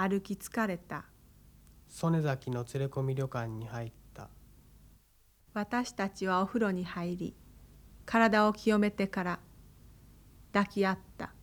歩き疲れた。曽根崎の連れ込み旅館に入った。私たちはお風呂に入り体を清めてから抱き合った。